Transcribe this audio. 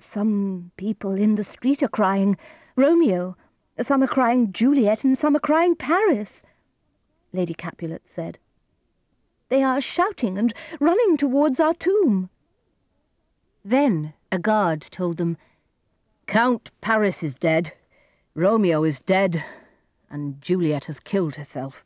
Some people in the street are crying Romeo, some are crying Juliet, and some are crying Paris, Lady Capulet said. They are shouting and running towards our tomb. Then a guard told them, Count Paris is dead, Romeo is dead, and Juliet has killed herself.